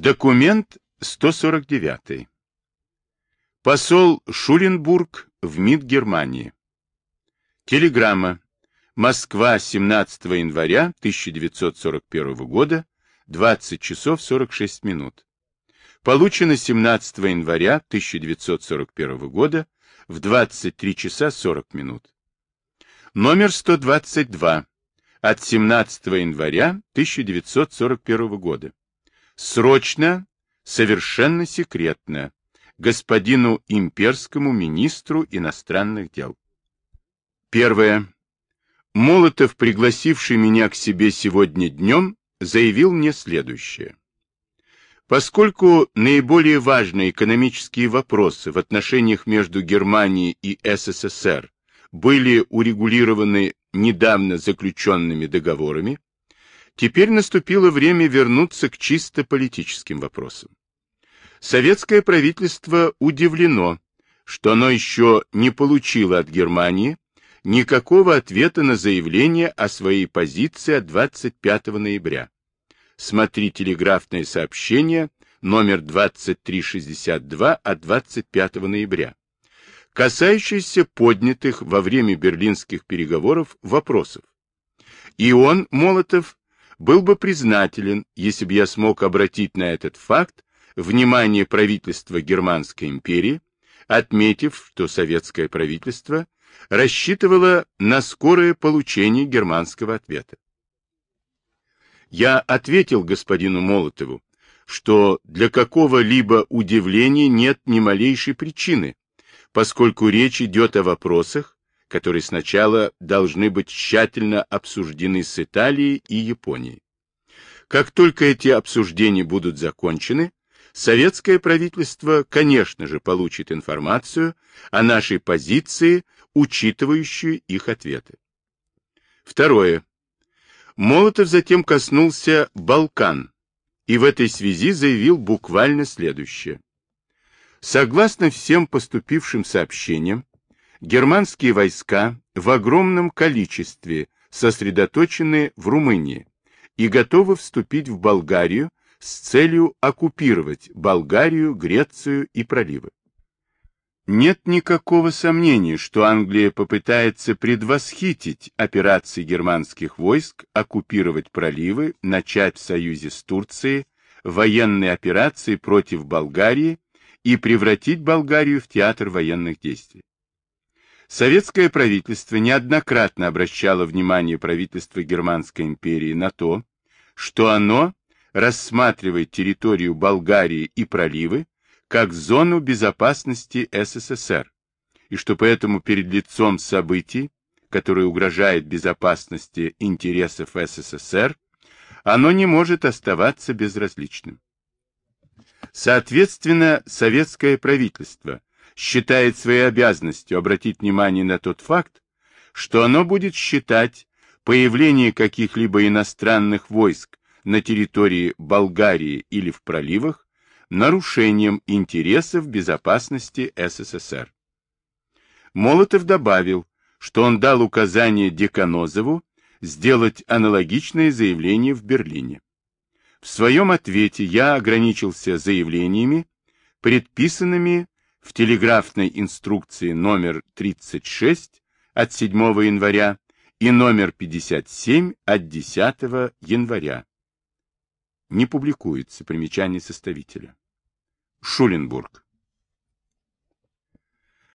Документ 149. Посол Шуленбург в МИД Германии. Телеграмма. Москва, 17 января 1941 года, 20 часов 46 минут. Получено 17 января 1941 года в 23 часа 40 минут. Номер 122 от 17 января 1941 года. Срочно, совершенно секретно, господину имперскому министру иностранных дел. Первое. Молотов, пригласивший меня к себе сегодня днем, заявил мне следующее. Поскольку наиболее важные экономические вопросы в отношениях между Германией и СССР были урегулированы недавно заключенными договорами, теперь наступило время вернуться к чисто политическим вопросам. Советское правительство удивлено, что оно еще не получило от Германии никакого ответа на заявление о своей позиции от 25 ноября. Смотри телеграфное сообщение номер 2362 от 25 ноября, касающееся поднятых во время берлинских переговоров вопросов. И он, Молотов, был бы признателен, если бы я смог обратить на этот факт внимание правительства Германской империи, отметив, что советское правительство рассчитывало на скорое получение германского ответа. Я ответил господину Молотову, что для какого-либо удивления нет ни малейшей причины, поскольку речь идет о вопросах, которые сначала должны быть тщательно обсуждены с Италией и Японией. Как только эти обсуждения будут закончены, советское правительство, конечно же, получит информацию о нашей позиции, учитывающую их ответы. Второе. Молотов затем коснулся Балкан и в этой связи заявил буквально следующее. Согласно всем поступившим сообщениям, германские войска в огромном количестве сосредоточены в Румынии и готовы вступить в Болгарию с целью оккупировать Болгарию, Грецию и проливы. Нет никакого сомнения, что Англия попытается предвосхитить операции германских войск, оккупировать проливы, начать в союзе с Турцией военные операции против Болгарии и превратить Болгарию в театр военных действий. Советское правительство неоднократно обращало внимание правительства Германской империи на то, что оно рассматривает территорию Болгарии и проливы как зону безопасности СССР, и что поэтому перед лицом событий, которые угрожают безопасности интересов СССР, оно не может оставаться безразличным. Соответственно, советское правительство считает своей обязанностью обратить внимание на тот факт, что оно будет считать появление каких-либо иностранных войск на территории Болгарии или в проливах нарушением интересов безопасности СССР. Молотов добавил, что он дал указание Деканозову сделать аналогичное заявление в Берлине. В своем ответе я ограничился заявлениями, предписанными в телеграфной инструкции номер 36 от 7 января и номер 57 от 10 января. Не публикуется примечание составителя. Шуленбург.